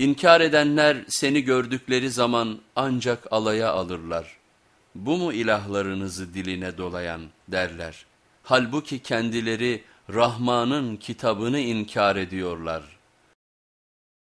İnkar edenler seni gördükleri zaman ancak alaya alırlar. Bu mu ilahlarınızı diline dolayan derler. Halbuki kendileri Rahman'ın kitabını inkar ediyorlar.''